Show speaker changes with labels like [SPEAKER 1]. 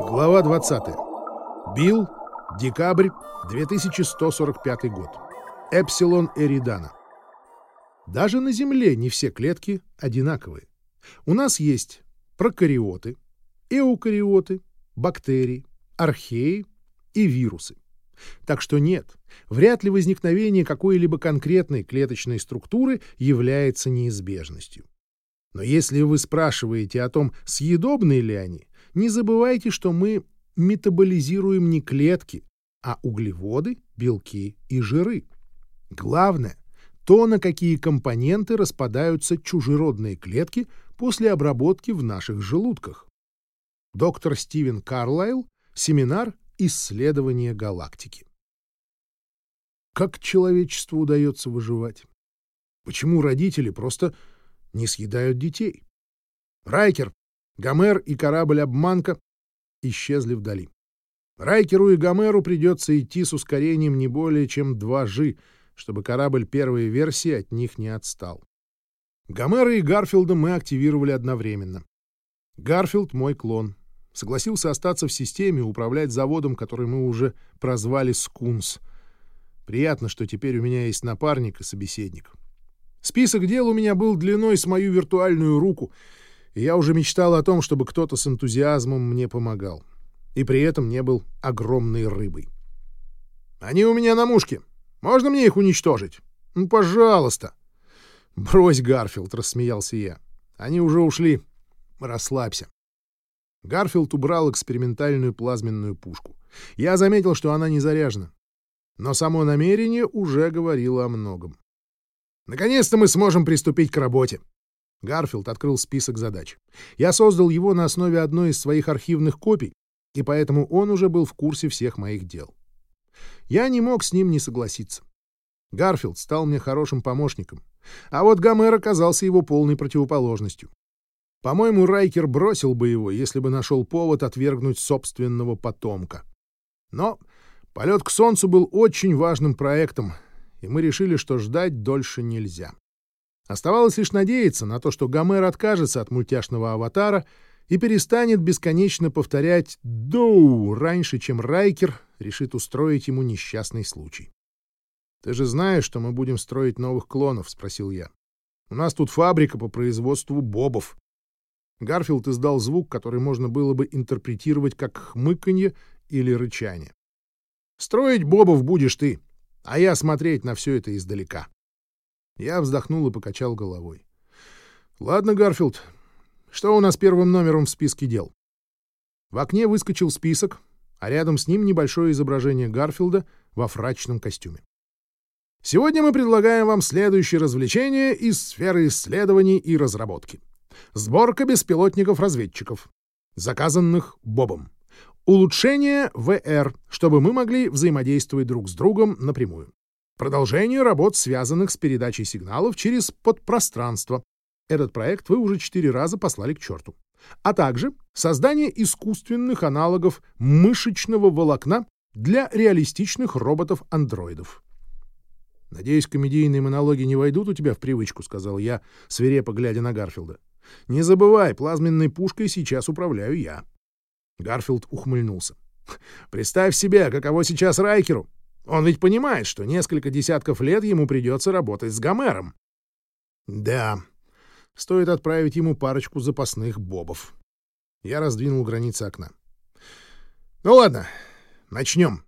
[SPEAKER 1] Глава 20. Билл, декабрь, 2145 год. Эпсилон Эридана. Даже на Земле не все клетки одинаковые. У нас есть прокариоты, эукариоты, бактерии, археи и вирусы. Так что нет, вряд ли возникновение какой-либо конкретной клеточной структуры является неизбежностью. Но если вы спрашиваете о том, съедобны ли они, не забывайте, что мы метаболизируем не клетки, а углеводы, белки и жиры. Главное — то, на какие компоненты распадаются чужеродные клетки после обработки в наших желудках. Доктор Стивен Карлайл, семинар «Исследование галактики». Как человечеству удается выживать? Почему родители просто не съедают детей? Райкер, Гомер и корабль-обманка исчезли вдали. Райкеру и Гомеру придется идти с ускорением не более чем 2G, чтобы корабль первой версии от них не отстал. Гомера и Гарфилда мы активировали одновременно. Гарфилд — мой клон. Согласился остаться в системе управлять заводом, который мы уже прозвали «Скунс». Приятно, что теперь у меня есть напарник и собеседник. Список дел у меня был длиной с мою виртуальную руку, и я уже мечтал о том, чтобы кто-то с энтузиазмом мне помогал. И при этом не был огромной рыбой. «Они у меня на мушке. Можно мне их уничтожить? Ну, пожалуйста!» «Брось, Гарфилд!» — рассмеялся я. «Они уже ушли. Расслабься». Гарфилд убрал экспериментальную плазменную пушку. Я заметил, что она не заряжена. Но само намерение уже говорило о многом. «Наконец-то мы сможем приступить к работе!» Гарфилд открыл список задач. Я создал его на основе одной из своих архивных копий, и поэтому он уже был в курсе всех моих дел. Я не мог с ним не согласиться. Гарфилд стал мне хорошим помощником, а вот Гомер оказался его полной противоположностью. По-моему, Райкер бросил бы его, если бы нашел повод отвергнуть собственного потомка. Но полет к Солнцу был очень важным проектом, и мы решили, что ждать дольше нельзя. Оставалось лишь надеяться на то, что Гомер откажется от мультяшного аватара и перестанет бесконечно повторять «доу» раньше, чем Райкер решит устроить ему несчастный случай. «Ты же знаешь, что мы будем строить новых клонов?» — спросил я. «У нас тут фабрика по производству бобов». Гарфилд издал звук, который можно было бы интерпретировать как хмыканье или рычание. «Строить бобов будешь ты, а я смотреть на все это издалека». Я вздохнул и покачал головой. «Ладно, Гарфилд, что у нас первым номером в списке дел?» В окне выскочил список, а рядом с ним небольшое изображение Гарфилда во фрачном костюме. Сегодня мы предлагаем вам следующее развлечение из сферы исследований и разработки. Сборка беспилотников-разведчиков, заказанных Бобом. Улучшение ВР, чтобы мы могли взаимодействовать друг с другом напрямую. Продолжение работ, связанных с передачей сигналов через подпространство. Этот проект вы уже четыре раза послали к черту. А также создание искусственных аналогов мышечного волокна для реалистичных роботов-андроидов. «Надеюсь, комедийные монологи не войдут у тебя в привычку», — сказал я, свирепо глядя на Гарфилда. «Не забывай, плазменной пушкой сейчас управляю я». Гарфилд ухмыльнулся. «Представь себе, каково сейчас Райкеру. Он ведь понимает, что несколько десятков лет ему придется работать с Гомером». «Да, стоит отправить ему парочку запасных бобов». Я раздвинул границы окна. «Ну ладно, начнем».